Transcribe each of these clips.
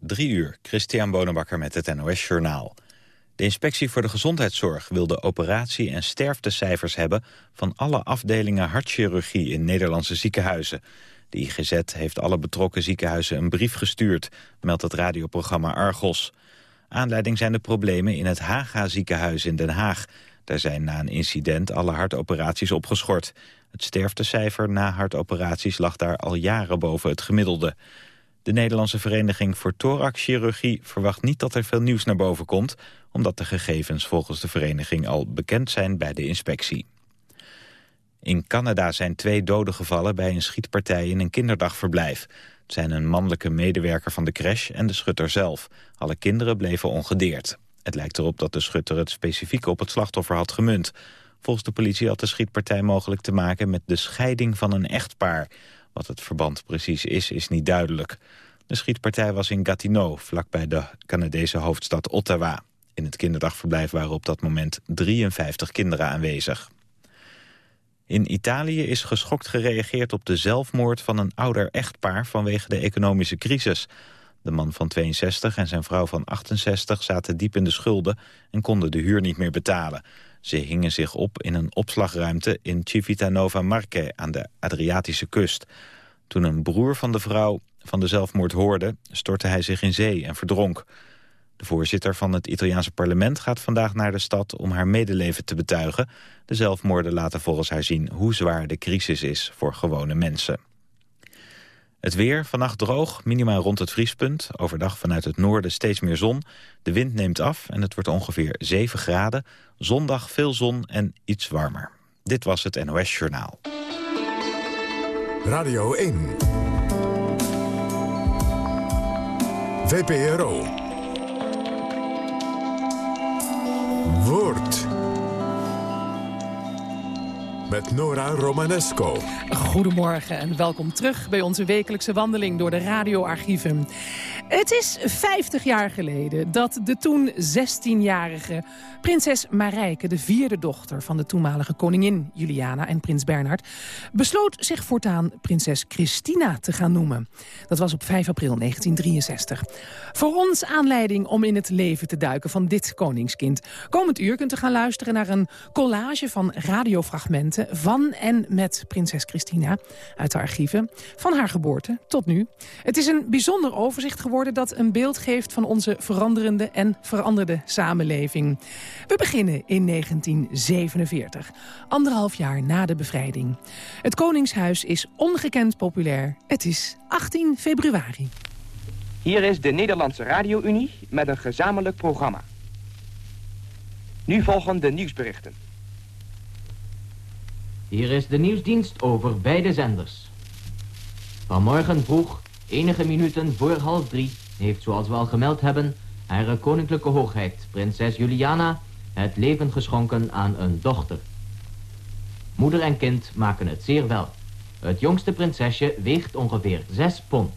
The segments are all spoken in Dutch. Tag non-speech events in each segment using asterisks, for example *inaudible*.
Drie uur, Christian Bonenbakker met het NOS Journaal. De Inspectie voor de Gezondheidszorg wil de operatie- en sterftecijfers hebben... van alle afdelingen hartchirurgie in Nederlandse ziekenhuizen. De IGZ heeft alle betrokken ziekenhuizen een brief gestuurd... meldt het radioprogramma Argos. Aanleiding zijn de problemen in het Haga ziekenhuis in Den Haag. Daar zijn na een incident alle hartoperaties opgeschort. Het sterftecijfer na hartoperaties lag daar al jaren boven het gemiddelde. De Nederlandse Vereniging voor Thoraxchirurgie verwacht niet dat er veel nieuws naar boven komt, omdat de gegevens volgens de vereniging al bekend zijn bij de inspectie. In Canada zijn twee doden gevallen bij een schietpartij in een kinderdagverblijf. Het zijn een mannelijke medewerker van de crash en de schutter zelf. Alle kinderen bleven ongedeerd. Het lijkt erop dat de schutter het specifiek op het slachtoffer had gemunt. Volgens de politie had de schietpartij mogelijk te maken met de scheiding van een echtpaar. Wat het verband precies is, is niet duidelijk. De schietpartij was in Gatineau, vlakbij de Canadese hoofdstad Ottawa. In het kinderdagverblijf waren op dat moment 53 kinderen aanwezig. In Italië is geschokt gereageerd op de zelfmoord van een ouder echtpaar vanwege de economische crisis. De man van 62 en zijn vrouw van 68 zaten diep in de schulden en konden de huur niet meer betalen. Ze hingen zich op in een opslagruimte in Civitanova Marche aan de Adriatische kust. Toen een broer van de vrouw van de zelfmoord hoorde, stortte hij zich in zee en verdronk. De voorzitter van het Italiaanse parlement gaat vandaag naar de stad om haar medeleven te betuigen. De zelfmoorden laten volgens haar zien hoe zwaar de crisis is voor gewone mensen. Het weer, vannacht droog, minimaal rond het vriespunt. Overdag vanuit het noorden steeds meer zon. De wind neemt af en het wordt ongeveer 7 graden. Zondag veel zon en iets warmer. Dit was het NOS Journaal. Radio 1. VPRO. Woord. Met Nora Romanesco. Goedemorgen en welkom terug bij onze wekelijkse wandeling door de radioarchieven. Het is 50 jaar geleden dat de toen 16-jarige prinses Marijke... de vierde dochter van de toenmalige koningin Juliana en prins Bernhard... besloot zich voortaan prinses Christina te gaan noemen. Dat was op 5 april 1963. Voor ons aanleiding om in het leven te duiken van dit koningskind. Komend uur kunt u gaan luisteren naar een collage van radiofragmenten... van en met prinses Christina uit de archieven. Van haar geboorte tot nu. Het is een bijzonder overzicht geworden dat een beeld geeft van onze veranderende en veranderde samenleving. We beginnen in 1947, anderhalf jaar na de bevrijding. Het Koningshuis is ongekend populair. Het is 18 februari. Hier is de Nederlandse Radio-Unie met een gezamenlijk programma. Nu volgen de nieuwsberichten. Hier is de nieuwsdienst over beide zenders. Vanmorgen vroeg Enige minuten voor half drie heeft, zoals we al gemeld hebben... haar koninklijke hoogheid, prinses Juliana, het leven geschonken aan een dochter. Moeder en kind maken het zeer wel. Het jongste prinsesje weegt ongeveer zes pond.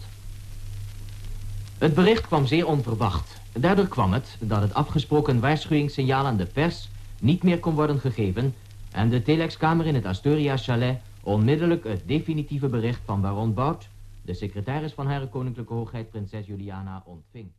Het bericht kwam zeer onverwacht. Daardoor kwam het dat het afgesproken waarschuwingssignaal aan de pers niet meer kon worden gegeven... en de telexkamer in het Astoria Chalet onmiddellijk het definitieve bericht van baron Bout de secretaris van Hare Koninklijke Hoogheid Prinses Juliana ontving.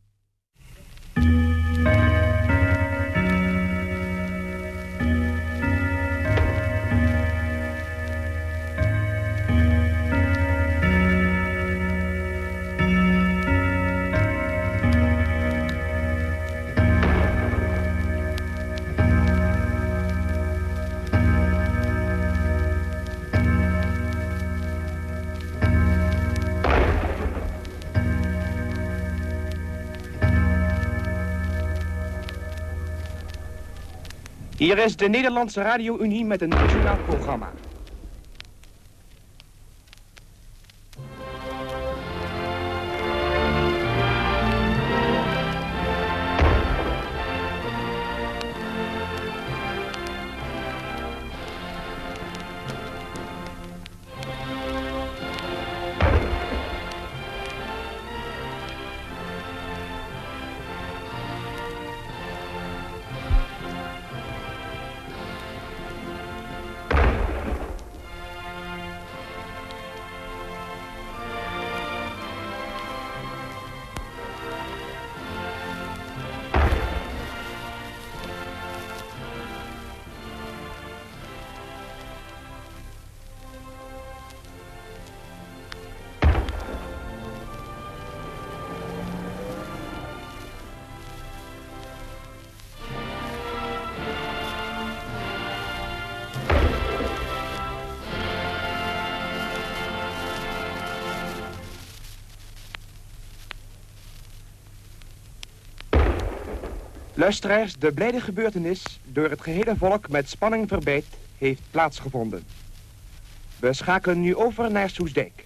Hier is de Nederlandse Radio-Unie met een nationaal programma. Luisteraars, de blijde gebeurtenis, door het gehele volk met spanning verbijt, heeft plaatsgevonden. We schakelen nu over naar Soesdijk.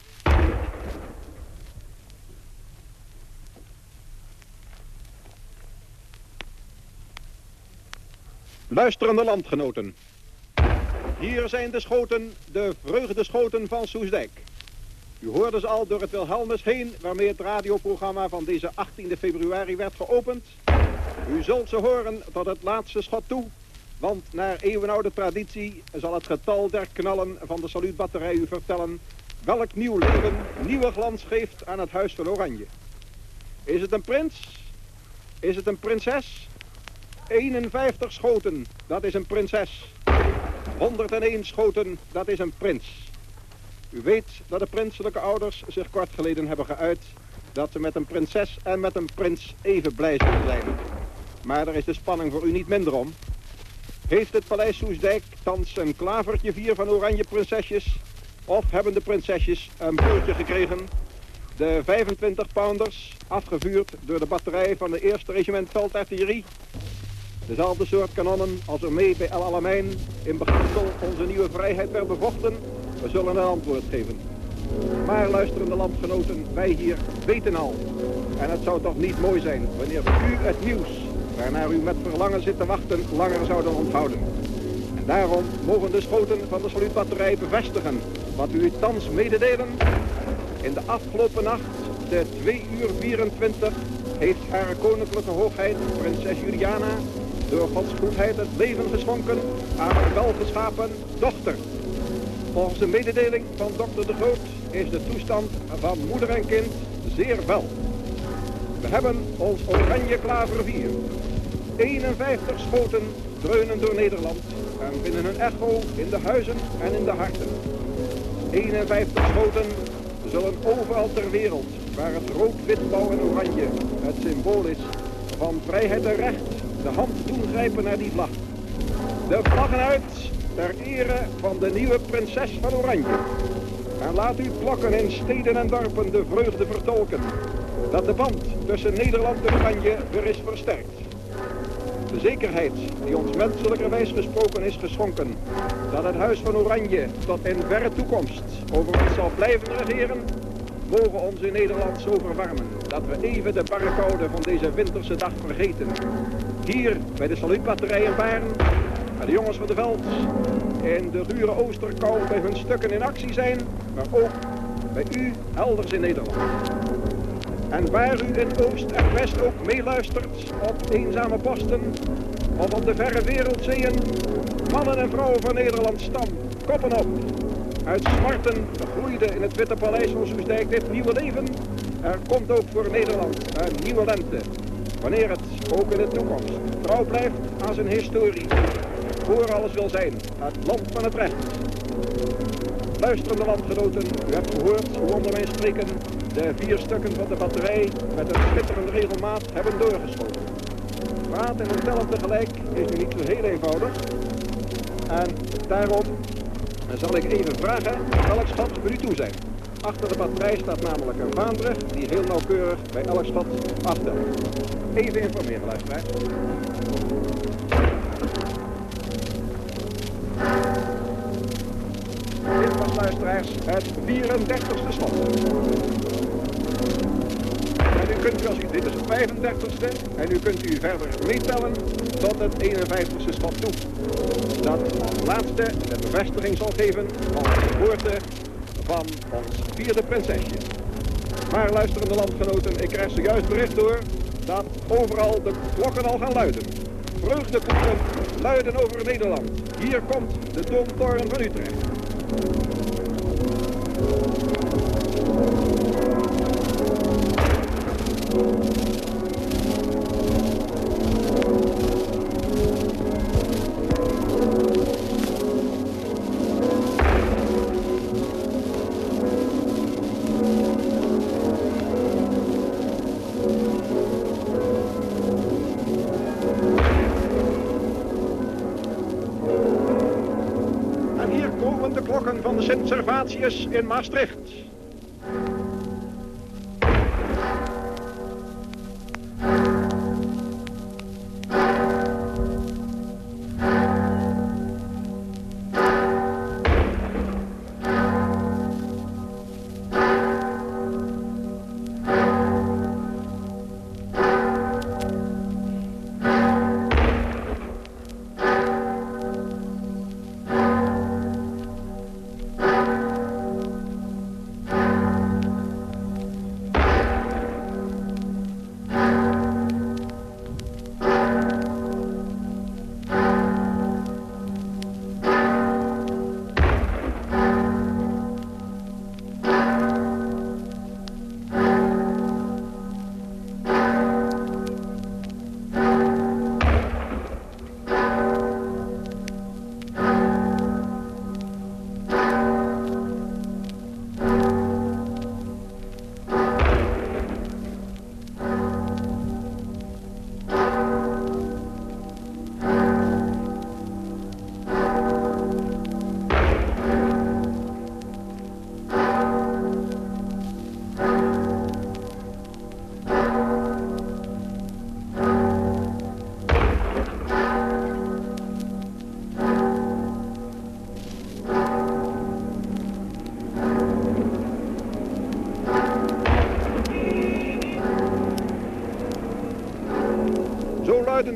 Luisterende landgenoten. Hier zijn de schoten, de vreugdeschoten van Soesdijk. U hoorde ze al door het Wilhelmus heen, waarmee het radioprogramma van deze 18 februari werd geopend. U zult ze horen tot het laatste schot toe, want naar eeuwenoude traditie zal het getal der knallen van de saluutbatterij u vertellen welk nieuw leven nieuwe glans geeft aan het Huis van Oranje. Is het een prins? Is het een prinses? 51 schoten, dat is een prinses. 101 schoten, dat is een prins. U weet dat de prinselijke ouders zich kort geleden hebben geuit... dat ze met een prinses en met een prins even blij zijn. Maar daar is de spanning voor u niet minder om. Heeft het paleis Soesdijk thans een klavertje vier van oranje prinsesjes... of hebben de prinsesjes een broertje gekregen... De 25 pounders, afgevuurd door de batterij van de eerste regiment veldartillerie... Dezelfde soort kanonnen als er mee bij El Alamein in beginsel onze nieuwe vrijheid werd bevochten. We zullen een antwoord geven. Maar luisterende landgenoten, wij hier weten al. En het zou toch niet mooi zijn wanneer u het nieuws, waarnaar u met verlangen zit te wachten, langer zouden onthouden. En daarom mogen de schoten van de saluutbatterij bevestigen wat u thans mededelen. In de afgelopen nacht, de 2 uur 24, heeft haar koninklijke hoogheid, prinses Juliana, door Gods goedheid het leven geschonken aan een welgeschapen dochter. Volgens de mededeling van dokter De Groot is de toestand van moeder en kind zeer wel. We hebben ons oranje klaver 4. 51 schoten dreunen door Nederland en vinden een echo in de huizen en in de harten. 51 schoten zullen overal ter wereld, waar het rood, blauw en oranje het symbool is van vrijheid en recht, de hand doen grijpen naar die vlag. De vlaggen uit ter ere van de nieuwe prinses van Oranje. En laat u klokken in steden en dorpen de vreugde vertolken. Dat de band tussen Nederland en Oranje weer is versterkt. De zekerheid die ons menselijkerwijs gesproken is geschonken. Dat het Huis van Oranje tot in verre toekomst over ons zal blijven regeren. Mogen ons in Nederland zo verwarmen dat we even de barre van deze winterse dag vergeten. Hier bij de saluutbatterij in bij de jongens van de veld, in de dure oosterkou bij hun stukken in actie zijn, maar ook bij u elders in Nederland. En waar u in Oost en West ook meeluistert op eenzame posten of op de verre wereldzeeën, mannen en vrouwen van Nederland stam, koppen op. Uit smarten groeide in het Witte Paleis van Soesdijk dit nieuwe leven. Er komt ook voor Nederland een nieuwe lente. Wanneer het ook in de toekomst trouw blijft aan zijn historie. Voor alles wil zijn, het land van het recht. Luisterende landgenoten, u hebt gehoord onder mijn spreken de vier stukken van de batterij met een schitterende regelmaat hebben doorgeschoten. Praten en tellen tegelijk is nu niet zo heel eenvoudig. En daarom zal ik even vragen welk schot voor u toe zijn. Achter de batterij staat namelijk een vaandrig die heel nauwkeurig bij elk schot aftelt. Even informeren, luisteraars. Dit was, luisteraars, het 34ste schot. Nu kunt u, als u, dit is het 35ste, en nu kunt u verder meetellen tot het 51ste schot toe. Dat laatste de bevestiging zal geven van de geboorte van ons vierde prinsesje. Maar luisterende landgenoten, ik krijg zojuist bericht door dat overal de klokken al gaan luiden. Vreugdekoeken luiden over Nederland. Hier komt de Domtoren van Utrecht. Sint-Servatius in Maastricht.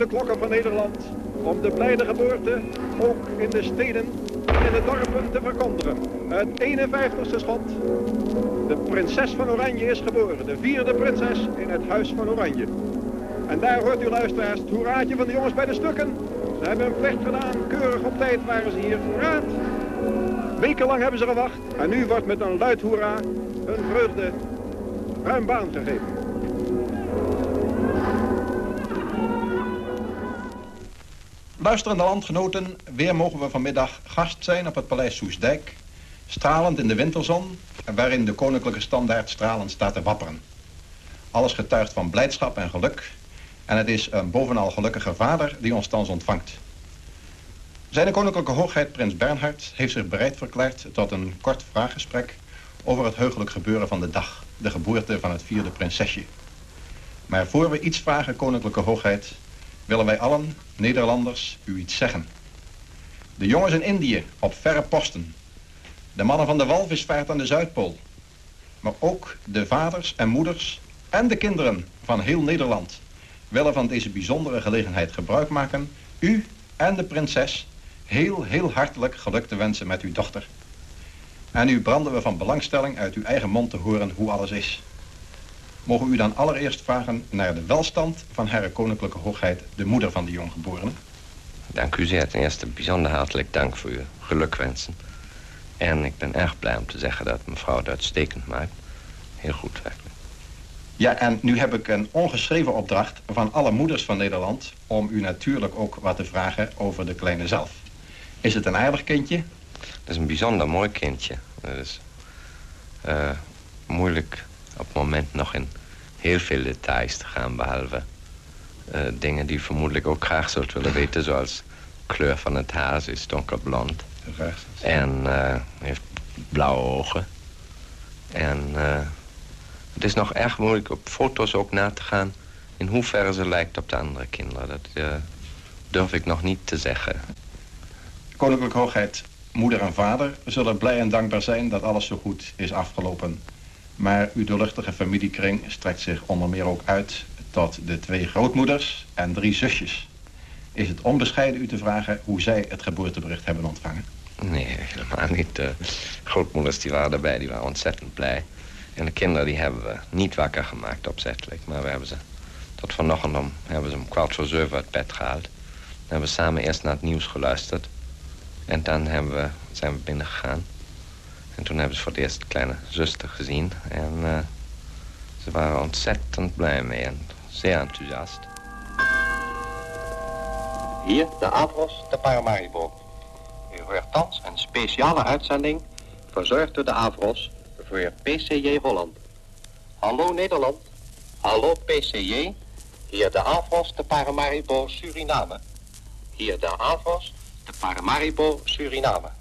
Klokken van Nederland om de blijde geboorte ook in de steden en de dorpen te verkondigen. Het 51ste schot. De prinses van Oranje is geboren. De vierde prinses in het huis van Oranje. En daar hoort u luisteraars het hoeraatje van de jongens bij de stukken. Ze hebben hun plicht gedaan. Keurig op tijd waren ze hier. Raad. Wekenlang hebben ze gewacht. En nu wordt met een luid hoera hun vreugde ruim baan gegeven. Luisterende landgenoten, weer mogen we vanmiddag gast zijn op het paleis Soesdijk. Stralend in de winterzon, waarin de koninklijke standaard stralend staat te wapperen. Alles getuigt van blijdschap en geluk. En het is een bovenal gelukkige vader die ons thans ontvangt. Zijn koninklijke hoogheid prins Bernhard heeft zich bereid verklaard tot een kort vraaggesprek over het heugelijk gebeuren van de dag, de geboorte van het vierde prinsesje. Maar voor we iets vragen, koninklijke hoogheid, willen wij allen, Nederlanders, u iets zeggen. De jongens in Indië, op verre posten. De mannen van de walvisvaart aan de Zuidpool. Maar ook de vaders en moeders en de kinderen van heel Nederland... willen van deze bijzondere gelegenheid gebruik maken... u en de prinses heel, heel hartelijk geluk te wensen met uw dochter. En nu branden we van belangstelling uit uw eigen mond te horen hoe alles is mogen we u dan allereerst vragen naar de welstand van Hare Koninklijke Hoogheid, de moeder van de jonggeborene. Dank u zeer. Ten eerste bijzonder hartelijk dank voor uw gelukwensen. En ik ben erg blij om te zeggen dat mevrouw het uitstekend maakt. Heel goed, werkelijk. Ja, en nu heb ik een ongeschreven opdracht van alle moeders van Nederland... om u natuurlijk ook wat te vragen over de kleine zelf. Is het een aardig kindje? Dat is een bijzonder mooi kindje. Dat is uh, moeilijk op het moment nog in heel veel details te gaan... behalve uh, dingen die vermoedelijk ook graag zult willen weten... zoals kleur van het haar, ze is donkerblond. En uh, heeft blauwe ogen. En uh, het is nog erg moeilijk op foto's ook na te gaan... in hoeverre ze lijkt op de andere kinderen. Dat durf ik nog niet te zeggen. Koninklijke Hoogheid, moeder en vader zullen blij en dankbaar zijn... dat alles zo goed is afgelopen... Maar uw doorluchtige familiekring strekt zich onder meer ook uit tot de twee grootmoeders en drie zusjes. Is het onbescheiden u te vragen hoe zij het geboortebericht hebben ontvangen? Nee, helemaal niet. De grootmoeders die waren erbij, die waren ontzettend blij. En de kinderen die hebben we niet wakker gemaakt opzettelijk. Maar we hebben ze tot vanochtend om, hebben ze om kwart voor zeven uit bed gehaald. Dan hebben we samen eerst naar het nieuws geluisterd. En dan hebben we, zijn we binnengegaan. En toen hebben ze voor het eerst kleine zuster gezien. En uh, ze waren ontzettend blij mee en zeer enthousiast. Hier de Avros de Paramaribo. U hoort thans een speciale uitzending verzorgd door de Avros voor PCJ Holland. Hallo Nederland. Hallo PCJ. Hier de Avros de Paramaribo Suriname. Hier de Avros de Paramaribo Suriname.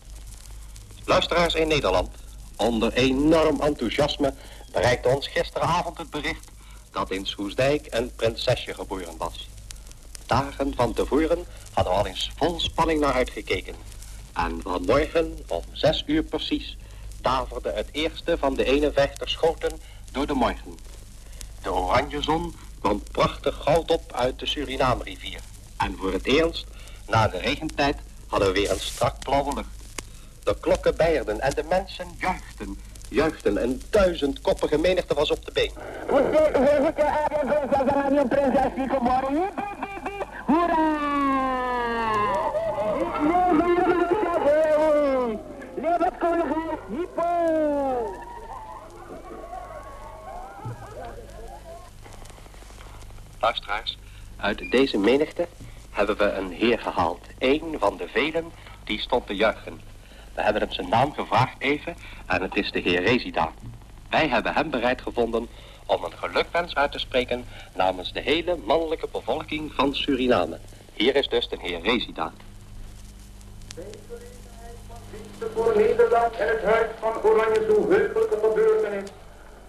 Luisteraars in Nederland, onder enorm enthousiasme bereikte ons gisteravond het bericht dat in Soesdijk een prinsesje geboren was. Dagen van tevoren hadden we al eens vol spanning naar uitgekeken. En vanmorgen, om zes uur precies, daverde het eerste van de 51 schoten door de morgen. De oranje zon kwam prachtig goud op uit de Suriname-rivier. En voor het eerst, na de regentijd, hadden we weer een strak blauwe lucht. De klokken beierden en de mensen juichten. Juichten en duizendkoppige menigte was op de been. Hoera! Luisteraars, uit deze menigte hebben we een heer gehaald. Een van de velen die stond te juichen. We hebben hem zijn naam gevraagd even en het is de heer Resida. Wij hebben hem bereid gevonden om een gelukwens uit te spreken namens de hele mannelijke bevolking van Suriname. Hier is dus de heer Resida. voor Nederland en het huis van Oranje zo heugelijke gebeurtenis,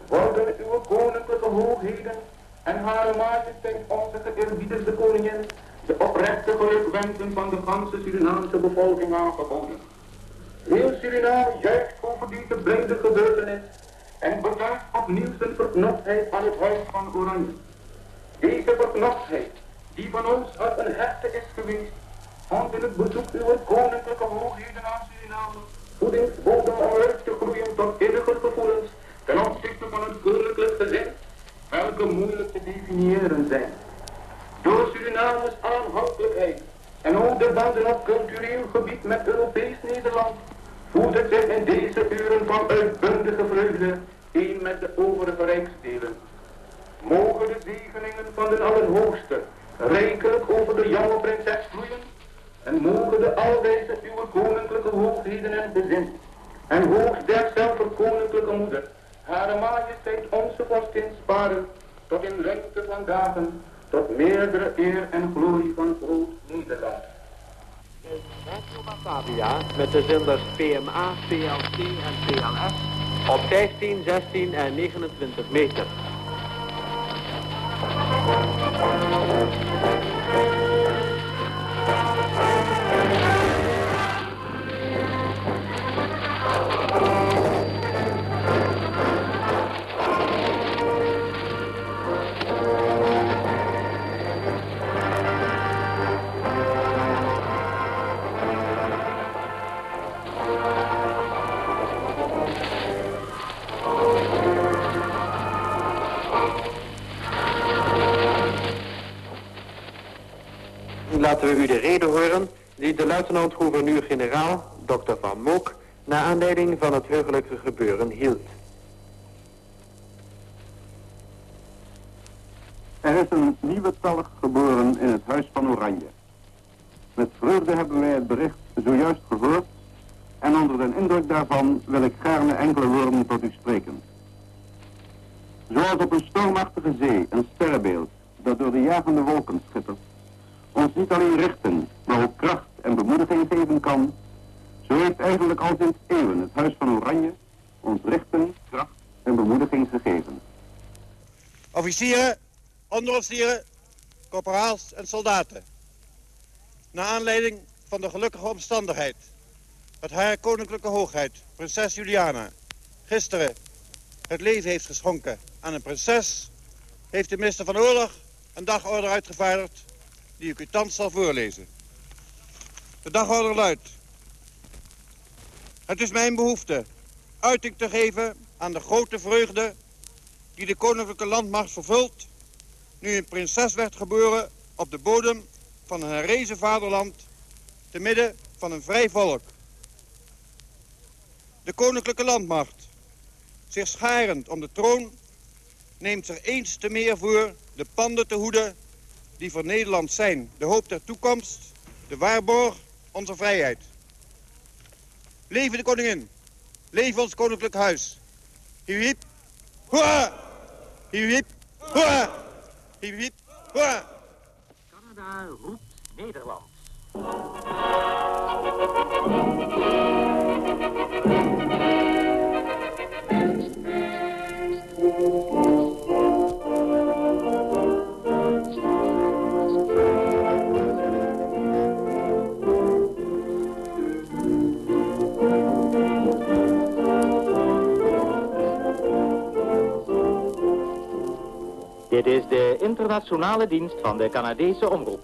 worden uw koninklijke hoogheden en hare majesteit onze geëerbiedigde koningin de oprechte gelukwensen van de ganse Surinaamse bevolking aangekondigd. Suriname juicht over deze blijde gebeurtenis en betuigt opnieuw zijn verknoptheid aan het huis van Oranje. Deze verknoptheid, die van ons uit een hechte is geweest, vond in het bezoek uw koninklijke hoogheden aan Suriname voedingsbodem om uit te groeien tot innige gevoelens ten opzichte van het koninklijk gezin, welke moeilijk te definiëren zijn. Door Surinames aanhankelijkheid en ook de banden op cultureel gebied met Europees Nederland voelt het zich in deze uren van uitbundige vreugde een met de overige rijksdelen. Mogen de zegeningen van de Allerhoogste rijkelijk over de jonge prinses vloeien en mogen de alwijze uw koninklijke hoogheden en bezin en hoogst derzelfde koninklijke moeder Hare majesteit onze vorstin sparen tot in lengte van dagen tot meerdere eer en glorie van groot Nederland. Radio met de zenders PMA, PLC en PLS op 15, 16 en 29 meter. Luitenant-gouverneur-generaal, dokter Van Mook, naar aanleiding van het heugelijke gebeuren hield. Er is een nieuwe talg geboren in het Huis van Oranje. Met vreugde hebben wij het bericht zojuist gehoord en onder de indruk daarvan wil ik gaarne enkele woorden tot u spreken. Zoals op een stormachtige zee een sterrenbeeld dat door de jagende wolken schittert, ons niet alleen richten, maar ook kracht en bemoediging geven kan, zo heeft eigenlijk al sinds eeuwen het Huis van Oranje ons richten, kracht en bemoediging gegeven. Officieren, onderofficieren, corporaals en soldaten. Naar aanleiding van de gelukkige omstandigheid dat haar koninklijke hoogheid, prinses Juliana, gisteren het leven heeft geschonken aan een prinses, heeft de minister van Oorlog een dagorde uitgevaardigd die ik u thans zal voorlezen. De dagorder luidt. Het is mijn behoefte uiting te geven aan de grote vreugde die de koninklijke landmacht vervult... nu een prinses werd geboren op de bodem van een herrezen vaderland... te midden van een vrij volk. De koninklijke landmacht, zich scharend om de troon... neemt er eens te meer voor de panden te hoeden die voor Nederland zijn. De hoop der toekomst, de waarborg onze vrijheid. Leven de koningin. Leven ons koninklijk huis. Hiep, hiep. Hoera! Hiep, hiep. Hoera! Canada roept Nederland. Dit is de internationale dienst van de Canadese omroep.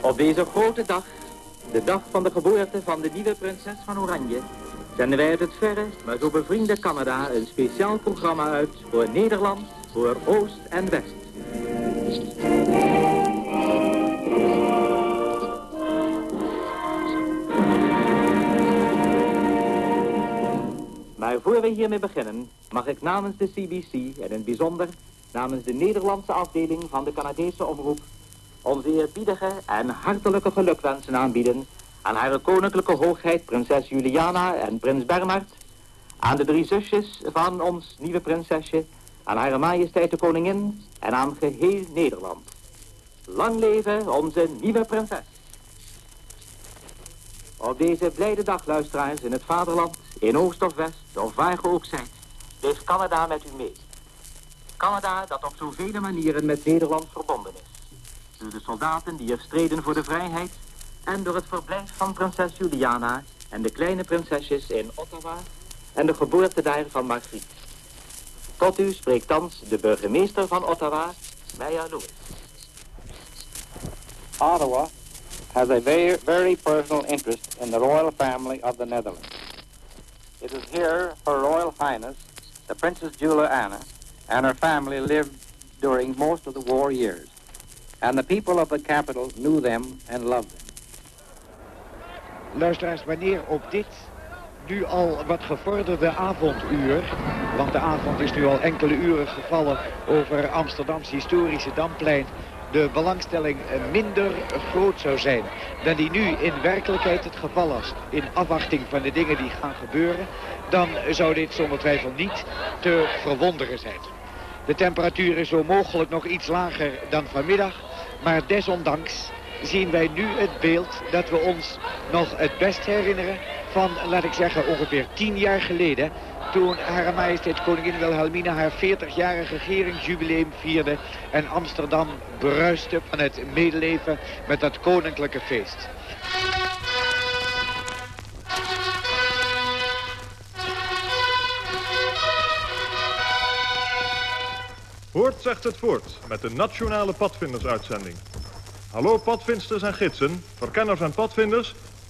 Op deze grote dag, de dag van de geboorte van de nieuwe prinses van Oranje, zenden wij uit het verre, maar zo bevriende Canada een speciaal programma uit voor Nederland, voor Oost en West. Maar voor we hiermee beginnen, mag ik namens de CBC en in het bijzonder namens de Nederlandse afdeling van de Canadese omroep onze eerbiedige en hartelijke gelukwensen aanbieden aan haar koninklijke hoogheid prinses Juliana en prins Bernhard, aan de drie zusjes van ons nieuwe prinsesje, aan Hare Majesteit de Koningin en aan geheel Nederland. Lang leven onze nieuwe prinses. Op deze blijde dag, luisteraars, in het vaderland, in oost of west, of waar ge ook zijt, leeft Canada met u mee. Canada dat op zoveel manieren met Nederland verbonden is. door de soldaten die er streden voor de vrijheid en door het verblijf van prinses Juliana en de kleine prinsesjes in Ottawa en de geboorte daar van Margriet. Tot u spreekt thans de burgemeester van Ottawa, Maya Lewis. Ottawa has a very, very personal interest in the royal family of the Netherlands. It is here Her Royal Highness, the Princess Juliana, and her family lived during most of the war years. And the people of the capital knew them and loved them. Luisteraars, wanneer op dit nu al wat gevorderde avonduur, want de avond is nu al enkele uren gevallen over Amsterdams historische Damplein, de belangstelling minder groot zou zijn dan die nu in werkelijkheid het geval is, in afwachting van de dingen die gaan gebeuren, dan zou dit zonder twijfel niet te verwonderen zijn. De temperatuur is zo mogelijk nog iets lager dan vanmiddag, maar desondanks zien wij nu het beeld dat we ons nog het best herinneren van, laat ik zeggen, ongeveer tien jaar geleden... toen Hare Majesteit Koningin Wilhelmina haar 40-jarig regeringsjubileum vierde... en Amsterdam bruiste van het medeleven met dat koninklijke feest. Hoort zegt het voort met de Nationale Padvindersuitzending. Hallo padvinders en gidsen, verkenners en padvinders.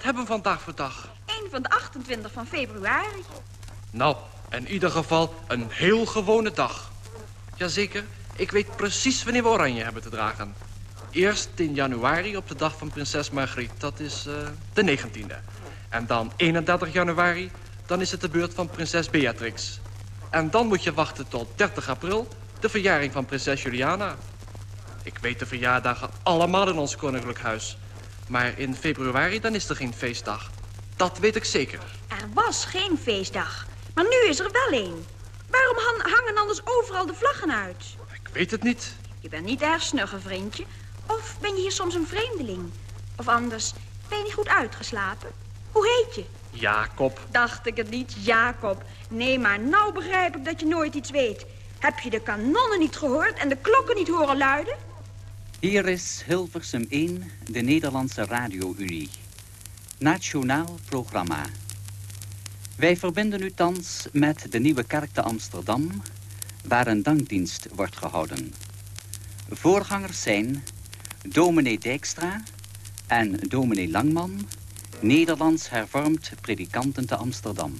Wat hebben we vandaag voor dag? Een van de 28 van februari. Nou, in ieder geval een heel gewone dag. Jazeker, ik weet precies wanneer we oranje hebben te dragen. Eerst in januari op de dag van prinses Margriet, dat is eh, de 19e. En dan 31 januari, dan is het de beurt van prinses Beatrix. En dan moet je wachten tot 30 april, de verjaring van prinses Juliana. Ik weet de verjaardagen allemaal in ons koninklijk huis. Maar in februari dan is er geen feestdag. Dat weet ik zeker. Er was geen feestdag, maar nu is er wel een. Waarom han- hangen anders overal de vlaggen uit? Ik weet het niet. Je bent niet erg snugger, vriendje. Of ben je hier soms een vreemdeling? Of anders, ben je niet goed uitgeslapen? Hoe heet je? Jacob. Dacht ik het niet, Jacob. Nee, maar nou begrijp ik dat je nooit iets weet. Heb je de kanonnen niet gehoord en de klokken niet horen luiden? Hier is Hilversum 1, de Nederlandse Radio-Unie. Nationaal programma. Wij verbinden u thans met de Nieuwe Kerk te Amsterdam, waar een dankdienst wordt gehouden. Voorgangers zijn dominee Dijkstra en dominee Langman, Nederlands hervormd predikanten te Amsterdam.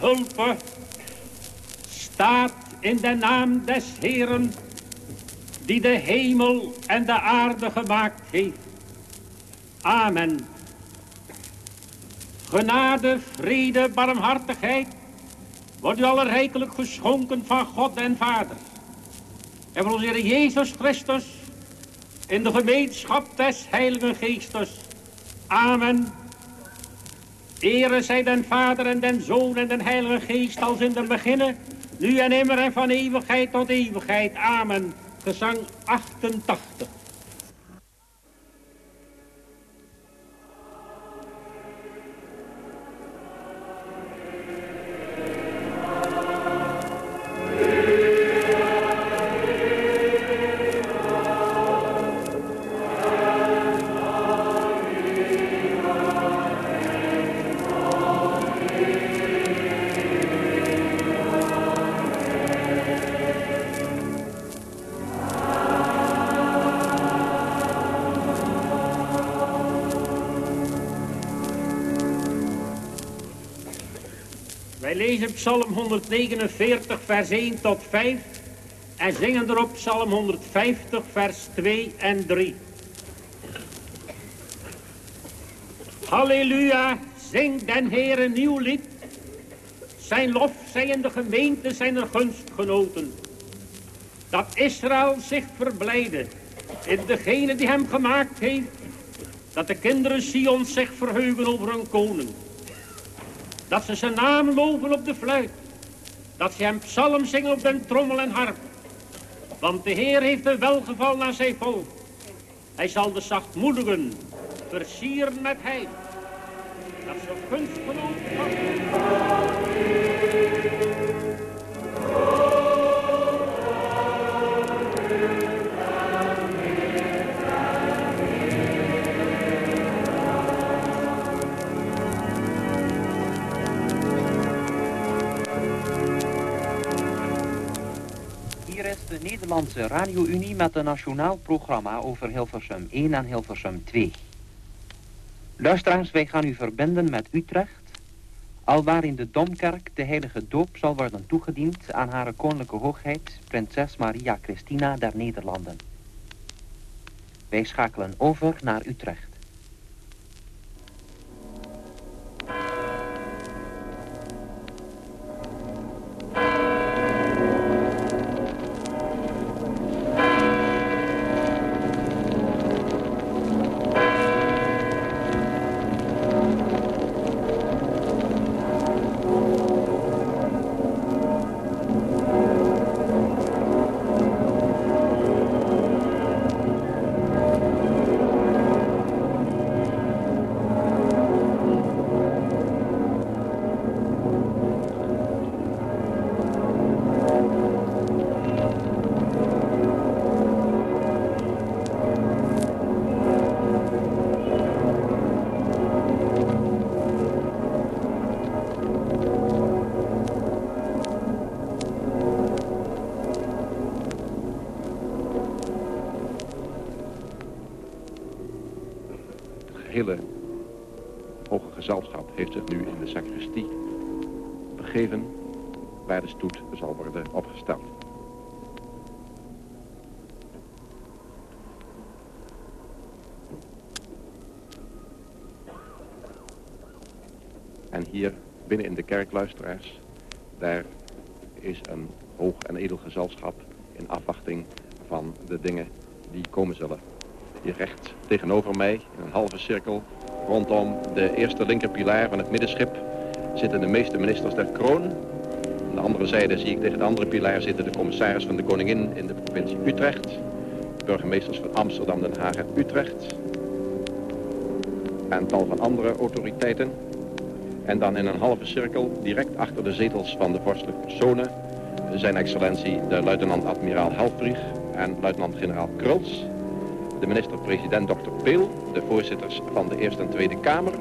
Onze hulp staat in de naam des Heeren, die de hemel en de aarde gemaakt heeft. Amen. Genade, vrede, barmhartigheid wordt u allerrijkelijk geschonken van God en Vader. En van onze Jezus Christus in de gemeenschap des Heiligen Geestes. Amen. Ere zij den Vader en den Zoon en den Heilige Geest als in den beginnen, nu en immer en van eeuwigheid tot eeuwigheid. Amen. Gezang 88. Psalm 149, vers 1 tot 5 en zingen erop Psalm 150, vers 2 en 3. Halleluja, zing den Heer een nieuw lied. Zijn lof zij in de gemeente zijn er gunstgenoten. Dat Israël zich verblijde in degene die hem gemaakt heeft. Dat de kinderen Sion zich verheugen over hun koning. Dat ze zijn naam loven op de fluit. Dat ze hem psalm zingen op den trommel en harp. Want de Heer heeft een welgeval aan zijn volk. Hij zal de zachtmoedigen versieren met hij. Dat ze gunstgenoten Hier Nederlandse Radio-Unie met een nationaal programma over Hilversum 1 en Hilversum 2. Luisteraars, wij gaan u verbinden met Utrecht, alwaar in de Domkerk de heilige doop zal worden toegediend aan haar koninklijke hoogheid, prinses Maria Christina der Nederlanden. Wij schakelen over naar Utrecht. Kerkluisteraars, daar is een hoog en edel gezelschap in afwachting van de dingen die komen zullen. Hier recht tegenover mij, in een halve cirkel, rondom de eerste linkerpilaar van het middenschip, zitten de meeste ministers der kroon. Aan de andere zijde zie ik tegen de andere pilaar zitten de commissaris van de Koningin in de provincie Utrecht, burgemeesters van Amsterdam, Den Haag en Utrecht, en tal van andere autoriteiten. En dan in een halve cirkel, direct achter de zetels van de vorstelijke personen, zijn excellentie de luitenant-admiraal Helfrich en luitenant-generaal Kruls, de minister-president Dr. Peel, de voorzitters van de Eerste en Tweede Kamer,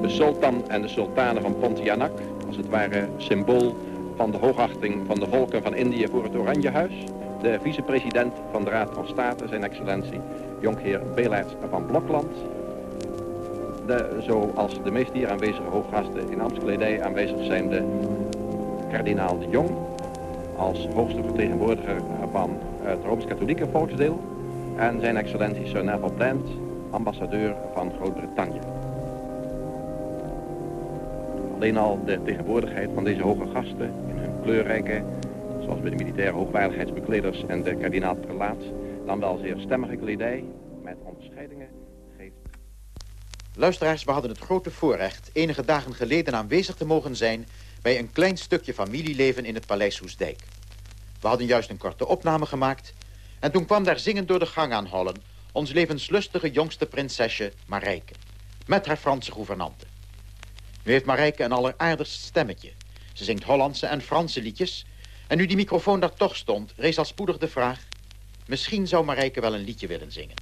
de sultan en de sultane van Pontianak, als het ware symbool van de hoogachting van de volken van Indië voor het Oranjehuis, de vicepresident van de Raad van State, zijn excellentie jonkheer Belaerts van Blokland, zoals de meest hier aanwezige hoofdgasten in ambtskledij aanwezig zijn de kardinaal de Jong, als hoogste vertegenwoordiger van het Rooms-Katholieke volksdeel, en zijn excellentie Sir Neville Plant, ambassadeur van Groot-Brittannië. Alleen al de tegenwoordigheid van deze hoge gasten in hun kleurrijke, zoals bij de militaire hoogwaardigheidsbekleders en de kardinaal-prelaat, dan wel zeer stemmige kledij met onderscheidingen. Luisteraars, we hadden het grote voorrecht enige dagen geleden aanwezig te mogen zijn bij een klein stukje familieleven in het paleis Hoesdijk. We hadden juist een korte opname gemaakt en toen kwam daar zingend door de gang aanhollen ons levenslustige jongste prinsesje Marijke. Met haar Franse gouvernante. Nu heeft Marijke een alleraardigst stemmetje. Ze zingt Hollandse en Franse liedjes. En nu die microfoon daar toch stond, rees al spoedig de vraag... misschien zou Marijke wel een liedje willen zingen.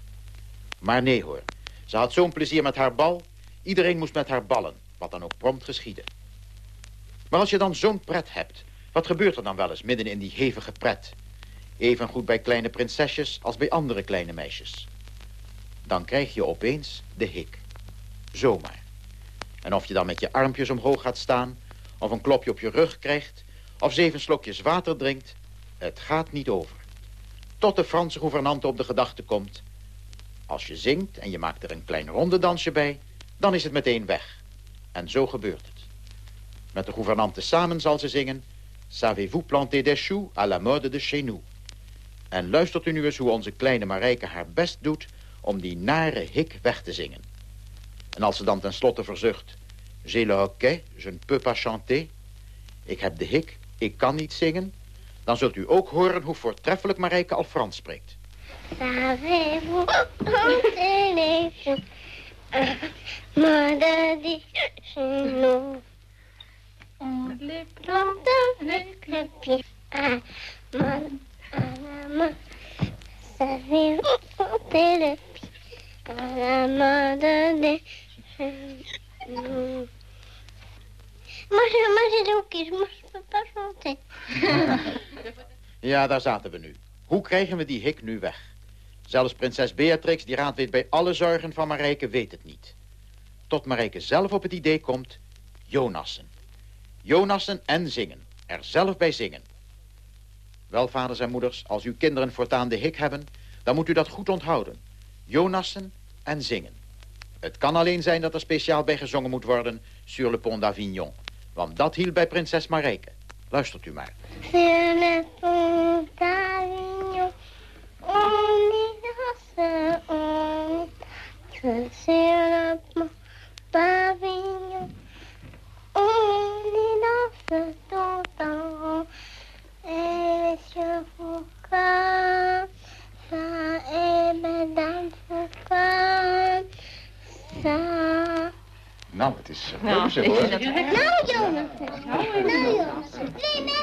Maar nee hoor, ze had zo'n plezier met haar bal. Iedereen moest met haar ballen, wat dan ook prompt geschiedde. Maar als je dan zo'n pret hebt, wat gebeurt er dan wel eens midden in die hevige pret? Even goed bij kleine prinsesjes als bij andere kleine meisjes. Dan krijg je opeens de hik. Zomaar. En of je dan met je armpjes omhoog gaat staan... of een klopje op je rug krijgt... of zeven slokjes water drinkt, het gaat niet over. Tot de Franse gouvernante op de gedachte komt... als je zingt en je maakt er een klein rondedansje bij... dan is het meteen weg. En zo gebeurt het. Met de gouvernante samen zal ze zingen... Savez-vous planter des choux à la mode de chez nous? En luistert u nu eens hoe onze kleine Marijke haar best doet... om die nare hik weg te zingen. En als ze dan tenslotte verzucht... J'ai le hoquet, je ne peux pas chanter... Ik heb de hik, ik kan niet zingen... dan zult u ook horen hoe voortreffelijk Marijke al Frans spreekt. Savez-vous les mode de chez nous? On les plante avec. Savez-vous nous? Peux pas. Ja, daar zaten we nu. Hoe krijgen we die hik nu weg? Zelfs prinses Beatrix, die raad weet bij alle zorgen van Marijke, weet het niet. Tot Marijke zelf op het idee komt, Jonassen. Jonassen en zingen. Er zelf bij zingen. Wel, vaders en moeders, als uw kinderen voortaan de hik hebben... dan moet u dat goed onthouden. Jonassen en zingen. Het kan alleen zijn dat er speciaal bij gezongen moet worden... sur le pont d'Avignon. Want dat hield bij prinses Marijke. Luistert u maar. Sur le pont d'Avignon, on y danse, on danse sur le pont d'Avignon. On y danse tout en rond, et messieurs Foucault, ça et mesdames Foucault, ça... Nou, het Nou, hoor. Nou, Jonas. Nou, Jonas.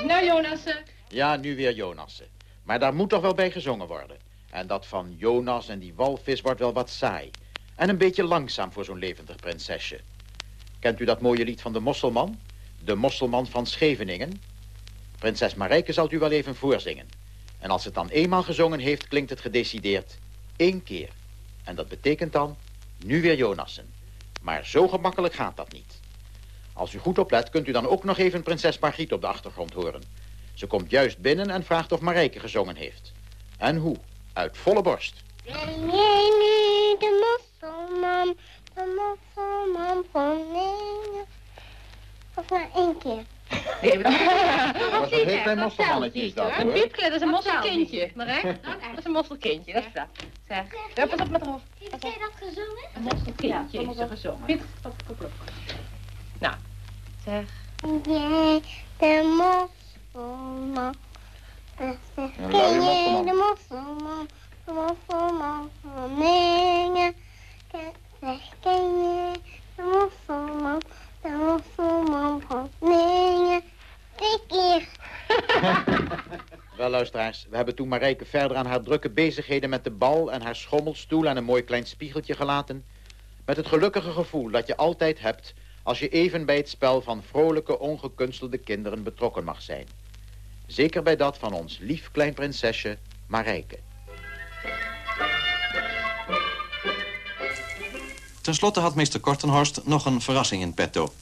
Nou, Jonas. Ja, nu weer Jonassen. Maar daar moet toch wel bij gezongen worden. En dat van Jonas en die walvis wordt wel wat saai. En een beetje langzaam voor zo'n levendig prinsesje. Kent u dat mooie lied van de Mosselman? De Mosselman van Scheveningen? Prinses Marijke zal het u wel even voorzingen. En als het dan eenmaal gezongen heeft, klinkt het gedecideerd één keer. En dat betekent dan nu weer Jonassen. Maar zo gemakkelijk gaat dat niet. Als u goed oplet, kunt u dan ook nog even prinses Margriet op de achtergrond horen. Ze komt juist binnen en vraagt of Marijke gezongen heeft. En hoe? Uit volle borst. Jij nu de mosselman, de mosselman van Negen? Of maar één keer? Nee, Dat was een heel klein mosselmannetje is dat, Een piepkle, dat is een mosselkindje. Marij, dat is een mosselkindje, dat is dat. Zeg, ja, pas op met haar hoofd. Heb jij dat gezongen? Een mosselkindje is er gezongen. Piet. Nou, zeg. Jij de mosselman. Ken luie jij mosselman. de mosselman, de mosselman van Zeg, ken jij de mosselman, de mosselman van? Drie keer. Wel, luisteraars, we hebben toen Marijke verder aan haar drukke bezigheden met de bal en haar schommelstoel en een mooi klein spiegeltje gelaten. Met het gelukkige gevoel dat je altijd hebt als je even bij het spel van vrolijke, ongekunstelde kinderen betrokken mag zijn. Zeker bij dat van ons lief klein prinsesje Marijke. Ten slotte had meester Kortenhorst nog een verrassing in petto.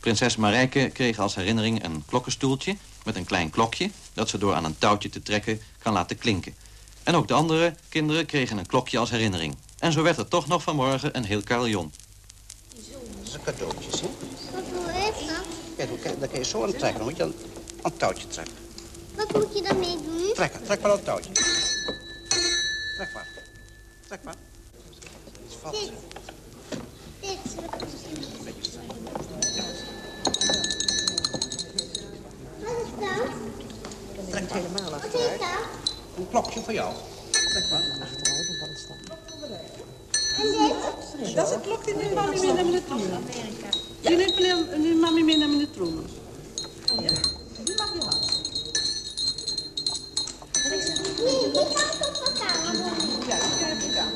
Prinses Marijke kreeg als herinnering een klokkenstoeltje met een klein klokje... dat ze door aan een touwtje te trekken kan laten klinken. En ook de andere kinderen kregen een klokje als herinnering. En zo werd het toch nog vanmorgen een heel carillon. Dat cadeautjes, hè? Wat dan? Kijk, dan kan- dan kan je zo aan trekken. Dan moet je aan, aan het touwtje trekken. Wat moet je daarmee doen? Trekken, trek maar aan het touwtje. Trek maar. Trek maar. Iets. Dit. Dit. Wat is dat? Trek maar. helemaal Wat is dat? Een klokje voor jou. Trek maar. En dit? Dat is een klok die neemt mami mee naar mijn trommel. Die neemt mami mee naar mijn. Ja. Die mag je. Nee, kan ik op. Ja, die kan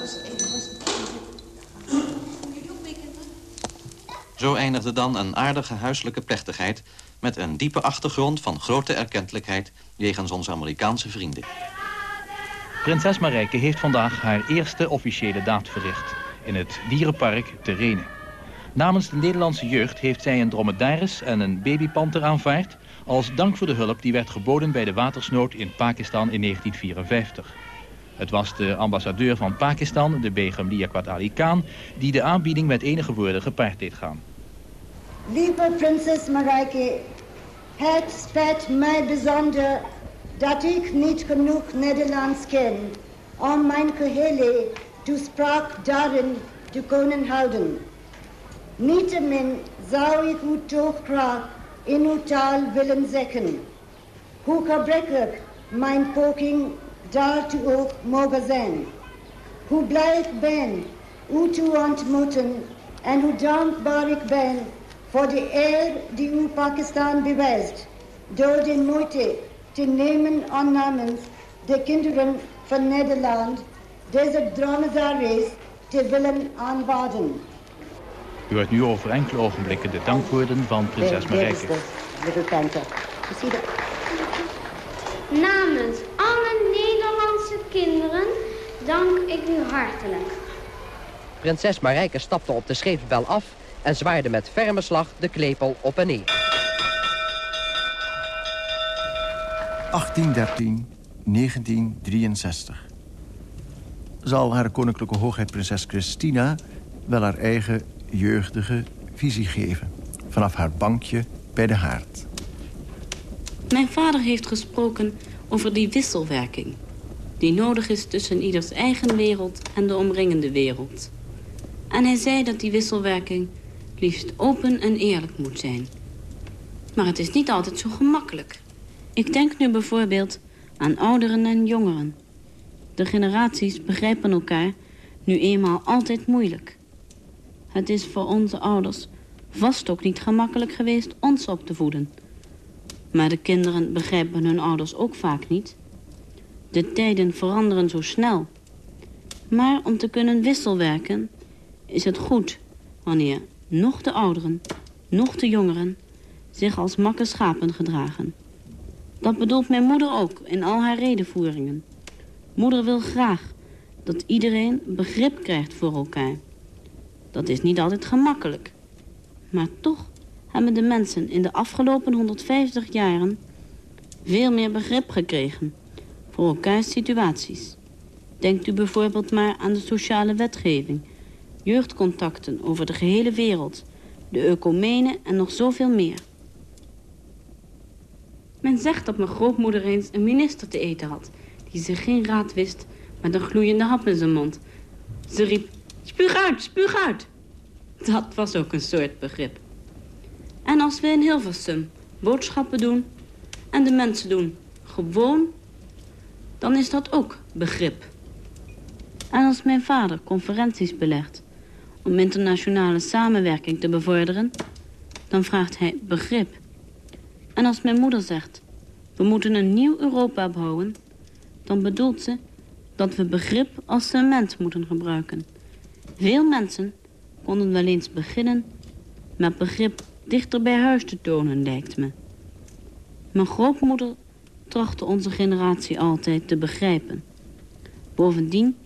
Zo eindigde dan een aardige huiselijke plechtigheid... met een diepe achtergrond van grote erkentelijkheid... jegens onze Amerikaanse vrienden. Prinses Marijke heeft vandaag haar eerste officiële daad verricht in het dierenpark te Renen. Namens de Nederlandse jeugd heeft zij een dromedaris en een babypanter aanvaard... als dank voor de hulp die werd geboden bij de watersnood in Pakistan in 1954. Het was de ambassadeur van Pakistan, de Begum Liaquat Ali Khan... die de aanbieding met enige woorden gepaard deed gaan. Lieve prinses Marijke, het spijt mij bijzonder dat ik niet genoeg Nederlands ken om mijn gehele toespraak daarin te kunnen houden. Niettemin zou ik u toch graag in uw taal willen zeggen hoe gebrekkig mijn poging daartoe ook mogen zijn. Hoe blij ik ben u te ontmoeten en hoe dankbaar ik ben voor de eer die u Pakistan bewijst door de moeite te nemen aan namens de kinderen van Nederland deze dromedaris te willen aanvaarden. U hoort nu over enkele ogenblikken de dankwoorden van prinses Marijke. Namens alle Nederlandse kinderen dank ik u hartelijk. Prinses Marijke stapte op de scheepsbel af en zwaaide met ferme slag de klepel op en neer. 1813, 1963. Zal haar koninklijke hoogheid prinses Christina wel haar eigen jeugdige visie geven. Vanaf haar bankje bij de haard. Mijn vader heeft gesproken over die wisselwerking... die nodig is tussen ieders eigen wereld en de omringende wereld. En hij zei dat die wisselwerking liefst open en eerlijk moet zijn. Maar het is niet altijd zo gemakkelijk. Ik denk nu bijvoorbeeld aan ouderen en jongeren. De generaties begrijpen elkaar nu eenmaal altijd moeilijk. Het is voor onze ouders vast ook niet gemakkelijk geweest ons op te voeden. Maar de kinderen begrijpen hun ouders ook vaak niet. De tijden veranderen zo snel. Maar om te kunnen wisselwerken is het goed wanneer nog de ouderen, nog de jongeren zich als makke schapen gedragen. Dat bedoelt mijn moeder ook in al haar redenvoeringen. Moeder wil graag dat iedereen begrip krijgt voor elkaar. Dat is niet altijd gemakkelijk. Maar toch hebben de mensen in de afgelopen 150 jaren... veel meer begrip gekregen voor elkaars situaties. Denkt u bijvoorbeeld maar aan de sociale wetgeving... jeugdcontacten over de gehele wereld... de ecumene en nog zoveel meer. Men zegt dat mijn grootmoeder eens een minister te eten had... die zich geen raad wist met een gloeiende hap in zijn mond. Ze riep, spuug uit, spuug uit. Dat was ook een soort begrip. En als we in Hilversum boodschappen doen en de mensen doen gewoon, dan is dat ook begrip. En als mijn vader conferenties belegt om internationale samenwerking te bevorderen, dan vraagt hij begrip. En als mijn moeder zegt, we moeten een nieuw Europa bouwen, dan bedoelt ze dat we begrip als cement moeten gebruiken. Veel mensen konden wel eens beginnen met begrip dichter bij huis te tonen, lijkt me. Mijn grootmoeder trachtte onze generatie altijd te begrijpen. Bovendien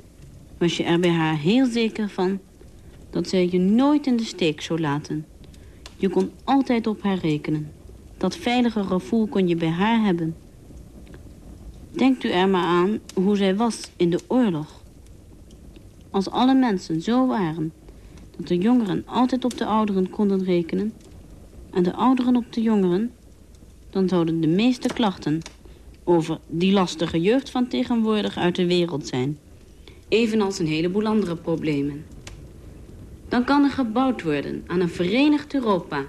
was je er bij haar heel zeker van dat zij je nooit in de steek zou laten. Je kon altijd op haar rekenen. Dat veilige gevoel kon je bij haar hebben. Denkt u er maar aan hoe zij was in de oorlog. Als alle mensen zo waren dat de jongeren altijd op de ouderen konden rekenen... en de ouderen op de jongeren... dan zouden de meeste klachten over die lastige jeugd van tegenwoordig uit de wereld zijn. Evenals een heleboel andere problemen. Dan kan er gebouwd worden aan een verenigd Europa.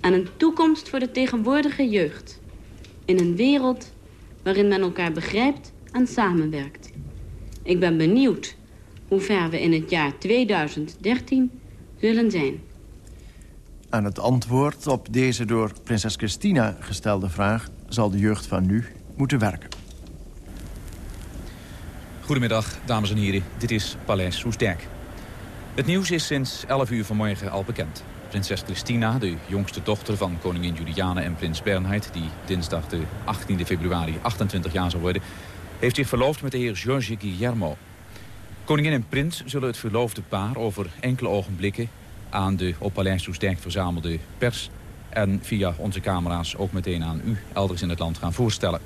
Aan een toekomst voor de tegenwoordige jeugd. In een wereld waarin men elkaar begrijpt en samenwerkt. Ik ben benieuwd hoe ver we in het jaar 2013 zullen zijn. Aan het antwoord op deze door prinses Christina gestelde vraag... zal de jeugd van nu moeten werken. Goedemiddag, dames en heren. Dit is Paleis Soesdijk. Het nieuws is sinds 11 uur vanmorgen al bekend. Prinses Christina, de jongste dochter van koningin Juliane en prins Bernhard... die dinsdag de 18 februari 28 jaar zal worden... heeft zich verloofd met de heer George Guillermo. Koningin en prins zullen het verloofde paar over enkele ogenblikken... aan de op Paleis Soestdijk verzamelde pers... en via onze camera's ook meteen aan u elders in het land gaan voorstellen.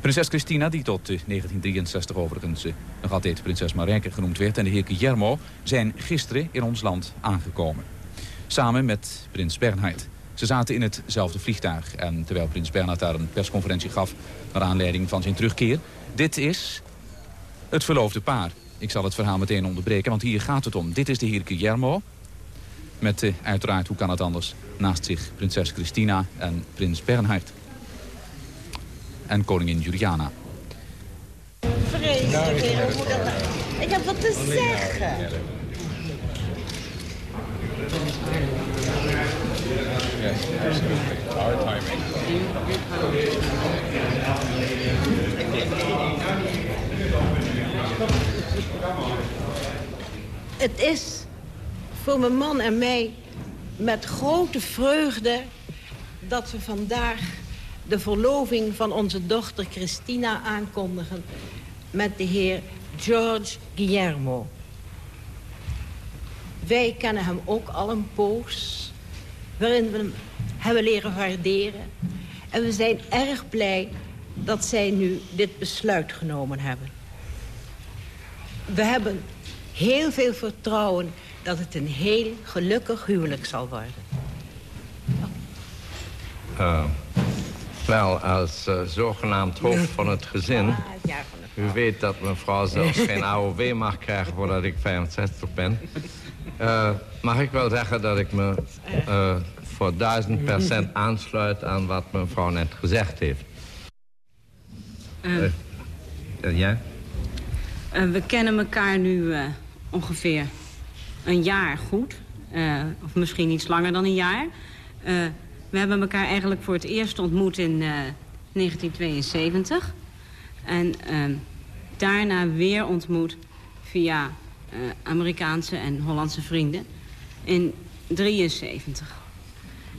Prinses Christina, die tot 1963 overigens eh, nog altijd prinses Marijke genoemd werd... en de heer Guillermo zijn gisteren in ons land aangekomen. Samen met prins Bernhard. Ze zaten in hetzelfde vliegtuig. En terwijl prins Bernhard daar een persconferentie gaf... naar aanleiding van zijn terugkeer... dit is het verloofde paar. Ik zal het verhaal meteen onderbreken, want hier gaat het om. Dit is de heer Guillermo. Met uh, uiteraard, hoe kan het anders, naast zich prinses Christina en prins Bernhard. En koningin Juliana. Vreselijk. Ik heb wat te zeggen. Het is voor mijn man en mij met grote vreugde dat we vandaag de verloving van onze dochter Christina aankondigen met de heer George Guillermo. Wij kennen hem ook al een poos, waarin we hem hebben leren waarderen. En we zijn erg blij dat zij nu dit besluit genomen hebben. We hebben heel veel vertrouwen dat het een heel gelukkig huwelijk zal worden. Uh, wel, als uh, zogenaamd hoofd van het gezin... *laughs* U weet dat mevrouw zelfs geen AOW mag krijgen voordat ik 65 ben. Uh, mag ik wel zeggen dat ik me voor duizend procent aansluit aan wat mevrouw net gezegd heeft. Uh, jij? we kennen elkaar nu ongeveer een jaar goed. Of misschien iets langer dan een jaar. We hebben elkaar eigenlijk voor het eerst ontmoet in uh, 1972. En daarna weer ontmoet via Amerikaanse en Hollandse vrienden in 73.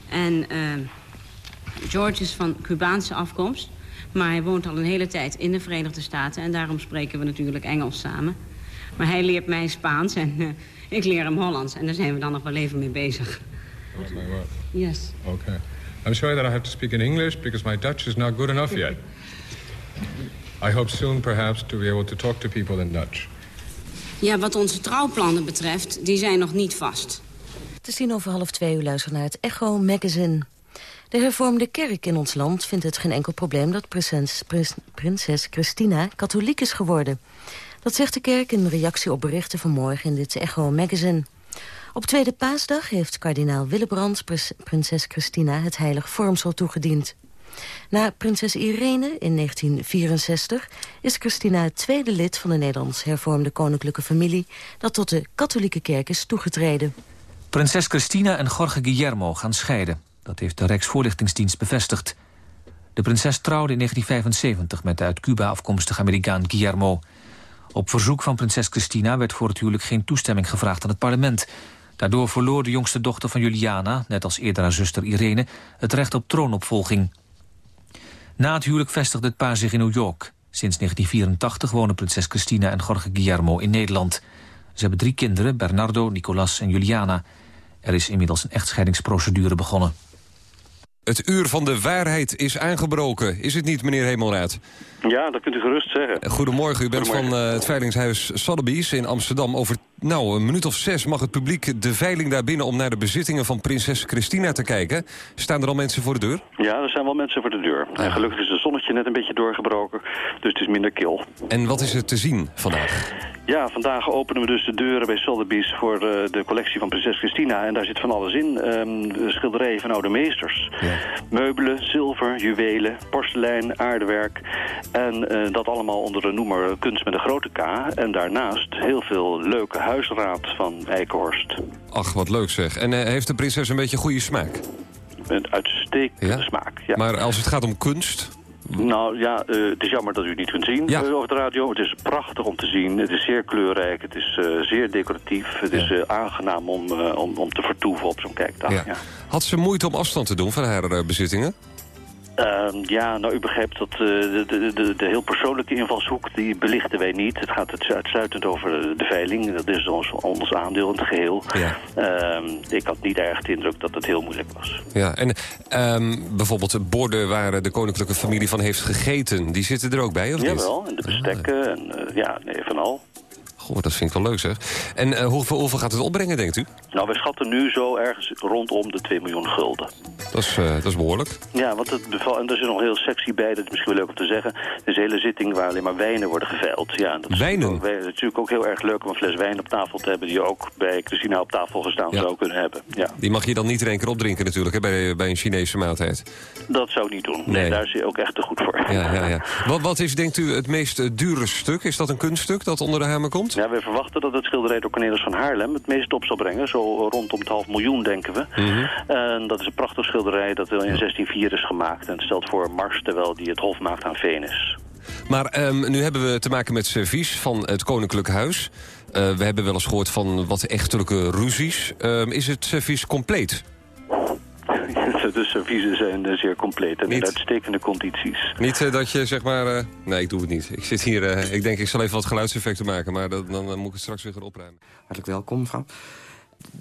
En George is van Cubaanse afkomst. Maar hij woont al een hele tijd in de Verenigde Staten. En daarom spreken we natuurlijk Engels samen. Maar hij leert mij Spaans en uh, ik leer hem Hollands. En daar zijn we dan nog wel even mee bezig. That's my word. Yes. Okay. I'm sorry that I have to speak in English because my Dutch is not good enough yet. *laughs* I hope soon perhaps to be able to talk to people in Dutch. Ja, wat onze trouwplannen betreft, die zijn nog niet vast. Is tien over half twee, u luistert naar het Echo Magazine. De hervormde kerk in ons land vindt het geen enkel probleem... dat prinses, Christina katholiek is geworden. Dat zegt de kerk in reactie op berichten vanmorgen in dit Echo Magazine. Op tweede paasdag heeft kardinaal Willebrands prinses Christina het heilig vormsel toegediend. Na prinses Irene in 1964 is Christina het tweede lid van de Nederlands hervormde koninklijke familie dat tot de katholieke kerk is toegetreden. Prinses Christina en Jorge Guillermo gaan scheiden. Dat heeft de Rijksvoorlichtingsdienst bevestigd. De prinses trouwde in 1975 met de uit Cuba afkomstige Amerikaan Guillermo. Op verzoek van prinses Christina werd voor het huwelijk geen toestemming gevraagd aan het parlement. Daardoor verloor de jongste dochter van Juliana, net als eerder haar zuster Irene, het recht op troonopvolging. Na het huwelijk vestigde het paar zich in New York. Sinds 1984 wonen prinses Christina en Jorge Guillermo in Nederland. Ze hebben drie kinderen, Bernardo, Nicolas en Juliana. Er is inmiddels een echtscheidingsprocedure begonnen. Het uur van de waarheid is aangebroken. Is het niet, meneer Hemelraad? Ja, dat kunt u gerust zeggen. Goedemorgen, u bent van uh, het veilingshuis Sotheby's in Amsterdam. Over nou, een minuut of zes mag het publiek de veiling daar binnen... om naar de bezittingen van prinses Christina te kijken. Staan er al mensen voor de deur? Ja, er zijn wel mensen voor de deur. En gelukkig is het zonnetje net een beetje doorgebroken, dus het is minder kil. En wat is er te zien vandaag? Ja, vandaag openen we dus de deuren bij Sotheby's voor uh, de collectie van prinses Christina. En daar zit van alles in. Um, schilderijen van oude meesters. Ja. Meubelen, zilver, juwelen, porselein, aardewerk. En uh, dat allemaal onder de noemer kunst met een grote K. En daarnaast heel veel leuke huisraad van Eikenhorst. Ach, wat leuk zeg. En uh, heeft de prinses een beetje goede smaak? Een uitstekende ja? smaak, ja. Maar als het gaat om kunst... Nou ja, uh, het is jammer dat u het niet kunt zien ja. uh, over de radio. Het is prachtig om te zien. Het is zeer kleurrijk. Het is uh, zeer decoratief. Het ja. is aangenaam om, om, om te vertoeven op zo'n kijkdag. Ja. Had ze moeite om afstand te doen van haar bezittingen? Ehm, ja, nou, u begrijpt dat eh, de, de, de, heel persoonlijke invalshoek, die belichten wij niet. Het gaat het uitsluitend over de veiling. Dat is ons, ons aandeel in het geheel. Ehm, ik had niet erg de indruk dat het heel moeilijk was. Ja, en ehm, bijvoorbeeld de borden waar de koninklijke familie van heeft gegeten... die zitten er ook bij, of niet? Jawel, en de bestekken en eh, ja, nee, van al. Goh, dat vind ik wel leuk, zeg. En eh, hoeveel, hoeveel gaat het opbrengen, denkt u? Nou, we schatten nu zo ergens rondom de 2 miljoen gulden. Dat is, eh, dat is behoorlijk. Ja, want het beval, en er zit nog heel sexy bij, dat is misschien wel leuk om te zeggen. Het is een hele zitting waar alleen maar wijnen worden geveild. Ja, dat is Wijnen? ook- Het is natuurlijk ook heel erg leuk om een fles wijn op tafel te hebben... die je ook bij Christina op tafel gestaan zou kunnen hebben. Ja, Die mag je dan niet in één keer opdrinken natuurlijk, hè, bij, bij een Chinese maaltijd. dat zou ik niet doen. Nee. Nee. daar is je ook echt te goed voor. Ja, ja, ja. Wat, wat is, denkt u, het meest dure stuk? Is dat een kunststuk dat onder de hamer komt? Ja, we verwachten dat het schilderij door Cornelis van Haarlem het meest op zal brengen. Zo rondom het half miljoen, denken we. Mhm. En dat is een prachtig schilderij dat in 1604 is gemaakt. En het stelt voor Mars, terwijl die het hof maakt aan Venus. Maar ehm, nu hebben we te maken met servies van het Koninklijk Huis. Eh, we hebben wel eens gehoord van wat echtelijke ruzies. Ehm, is het servies compleet? *laughs* de serviezen zijn eh, zeer compleet en in uitstekende condities. Niet eh, dat je zeg maar... eh, nee, ik doe het niet. Ik zit hier... eh, ik denk ik zal even wat geluidseffecten maken. Maar dat, dan, dan moet ik het straks weer gaan opruimen. Hartelijk welkom, mevrouw.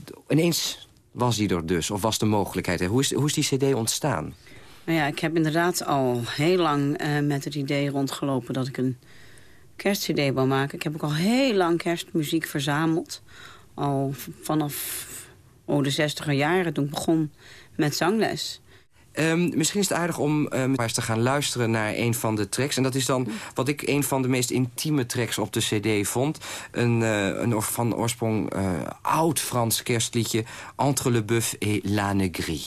D- Ineens was die er dus, of was de mogelijkheid. er. Hoe is, hoe is die cd ontstaan? Nou ja, ik heb inderdaad al heel lang eh, met het idee rondgelopen dat ik een kerstcd wou maken. Ik heb ook al heel lang kerstmuziek verzameld. Al vanaf oh, de zestiger jaren toen ik begon met zangles. Ehm, misschien is het aardig om ehm, maar eens te gaan luisteren naar een van de tracks. En dat is dan wat ik een van de meest intieme tracks op de cd vond. Een, eh, een van oorsprong eh, oud Frans kerstliedje... Entre le bœuf et la negrie.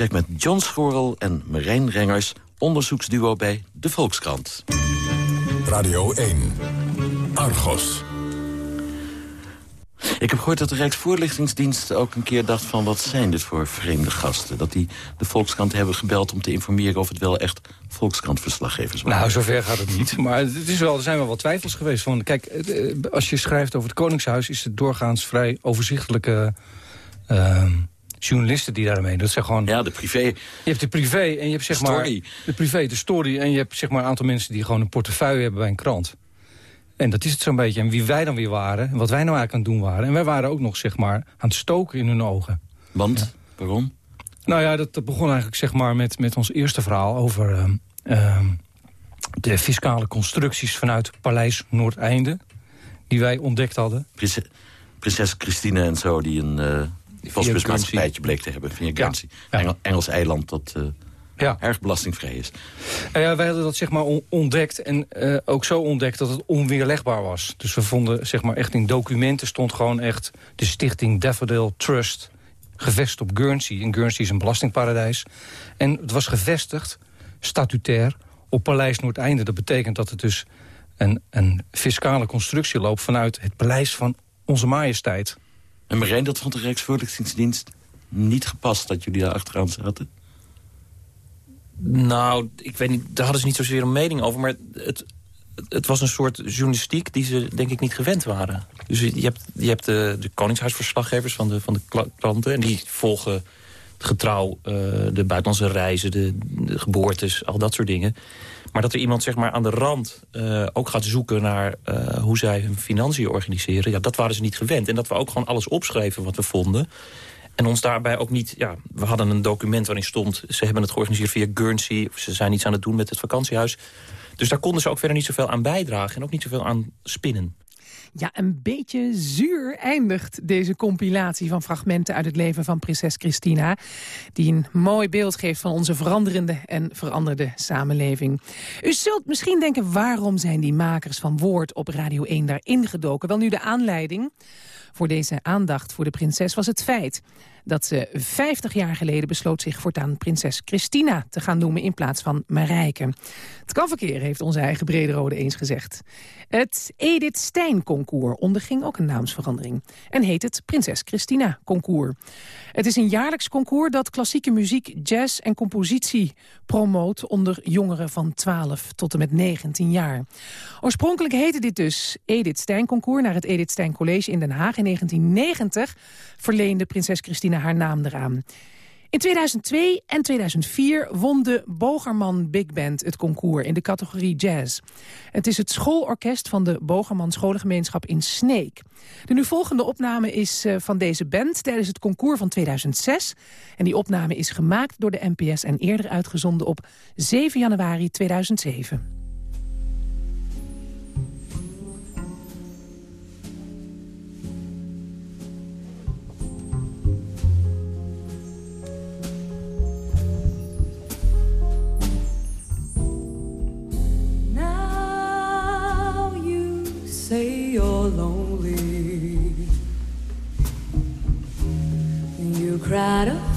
Gesprek met John Schorel en Marijn Rengers... onderzoeksduo bij De Volkskrant. Radio 1. Argos. Ik heb gehoord dat de Rijksvoorlichtingsdienst ook een keer dacht van... wat zijn dit voor vreemde gasten? Dat die de Volkskrant hebben gebeld om te informeren... of het wel echt Volkskrant-verslaggevers waren. Nou, zover gaat het niet. Maar het is wel, er zijn wel wat twijfels geweest. Van, kijk, het, eh, als je schrijft over het Koningshuis... is het doorgaans vrij overzichtelijke eh, journalisten die daarmee... Dat zijn gewoon... Ja, de privé. Je hebt de privé en je hebt zeg maar... Story. De privé, de story. En je hebt zeg maar een aantal mensen die gewoon een portefeuille hebben bij een krant. En dat is het zo'n beetje. En wie wij dan weer waren, en wat wij nou eigenlijk aan het doen waren. En wij waren ook nog zeg maar aan het stoken in hun ogen. Want? Waarom? Nou ja, dat, dat begon eigenlijk zeg maar met, met ons eerste verhaal over... ehm, ehm, de fiscale constructies vanuit Paleis Noordeinde... die wij ontdekt hadden. Prinses, prinses Christine en zo, die een uh, vastgoedmaatschappijtje bleek te hebben. Via Guernsey. Ja. Engel, Engels eiland dat uh, ja. erg belastingvrij is. Uh, ja, wij hadden dat zeg maar ontdekt en uh, ook zo ontdekt dat het onweerlegbaar was. Dus we vonden zeg maar echt in documenten stond gewoon echt de stichting Daffodil Trust gevestigd op Guernsey. En Guernsey is een belastingparadijs. En het was gevestigd, statutair, op Paleis Noordeinde. Dat betekent dat het dus een, een fiscale constructie loopt... vanuit het paleis van onze majesteit. En Marijn, dat vond de Rijksvoorlichtingsdienst niet gepast... dat jullie daar achteraan zaten? Nou, ik weet niet, daar hadden ze niet zozeer een mening over... maar het, het was een soort journalistiek die ze denk ik niet gewend waren. Dus je hebt, je hebt de, koningshuisverslaggevers van de, van de klanten... en die volgen getrouw uh, de buitenlandse reizen, de, de, geboortes, al dat soort dingen. Maar dat er iemand zeg maar, aan de rand uh, ook gaat zoeken naar uh, hoe zij hun financiën organiseren... Ja, dat waren ze niet gewend. En dat we ook gewoon alles opschreven wat we vonden... En ons daarbij ook niet... Ja, we hadden een document waarin stond... ze hebben het georganiseerd via Guernsey... of ze zijn iets aan het doen met het vakantiehuis. Dus daar konden ze ook verder niet zoveel aan bijdragen... en ook niet zoveel aan spinnen. Ja, een beetje zuur eindigt deze compilatie van fragmenten uit het leven van prinses Christina. Die een mooi beeld geeft van onze veranderende en veranderde samenleving. U zult misschien denken, waarom zijn die makers van Woord op Radio 1 daar ingedoken? Wel nu de aanleiding voor deze aandacht voor de prinses was het feit dat ze 50 jaar geleden besloot zich voortaan prinses Christina te gaan noemen in plaats van Marijke. Het kan verkeer, heeft onze eigen Brederode eens gezegd. Het Edith Stein concours onderging ook een naamsverandering en heet het Prinses Christina concours. Het is een jaarlijks concours dat klassieke muziek, jazz en compositie promoot onder jongeren van 12 tot en met 19 jaar. Oorspronkelijk heette dit dus Edith Stein concours naar het Edith Stein College in Den Haag. In 1990 verleende prinses Christina haar naam eraan. In 2002 en 2004 won de Bogerman Big Band het concours in de categorie jazz. Het is het schoolorkest van de Bogerman Scholengemeenschap in Sneek. De nu volgende opname is eh, van deze band tijdens het concours van 2006. En die opname is gemaakt door de NPS en eerder uitgezonden op 7 januari 2007. Cried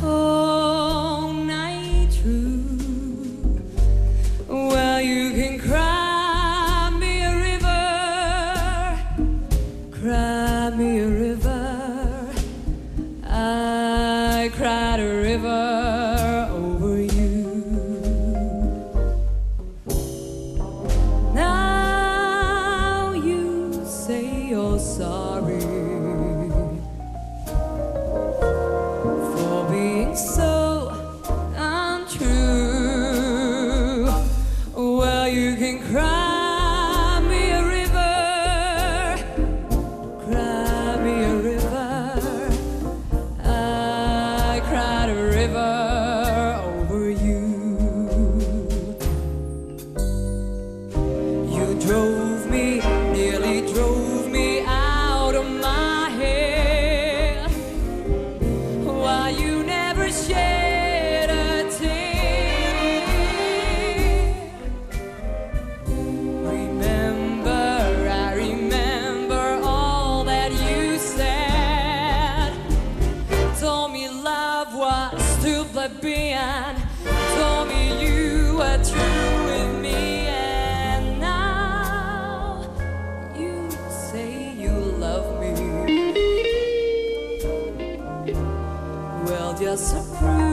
just a friend.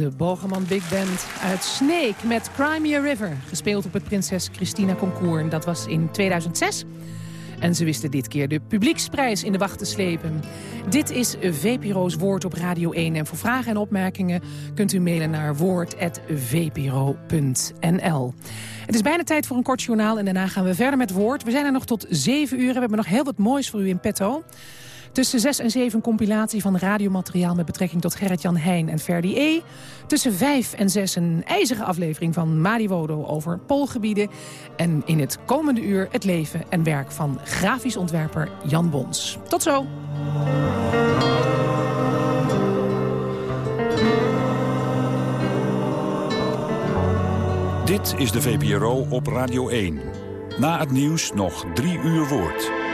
De Bogeman Big Band uit Snake met Crimea River. Gespeeld op het Prinses Christina Concours. En Dat was in 2006. En ze wisten dit keer de publieksprijs in de wacht te slepen. Dit is VPRO's Woord op Radio 1. En voor vragen en opmerkingen kunt u mailen naar woord.vpro.nl. Het is bijna tijd voor een kort journaal en daarna gaan we verder met Woord. We zijn er nog tot 7 uur. We hebben nog heel wat moois voor u in petto. Tussen 6 en 7 een compilatie van radiomateriaal met betrekking tot Gerrit-Jan Heijn en Ferdi E. Tussen 5 en 6 een ijzige aflevering van Madi Wodo over poolgebieden. En in het komende uur het leven en werk van grafisch ontwerper Jan Bons. Tot zo! Dit is de VPRO op Radio 1. Na het nieuws nog drie uur woord.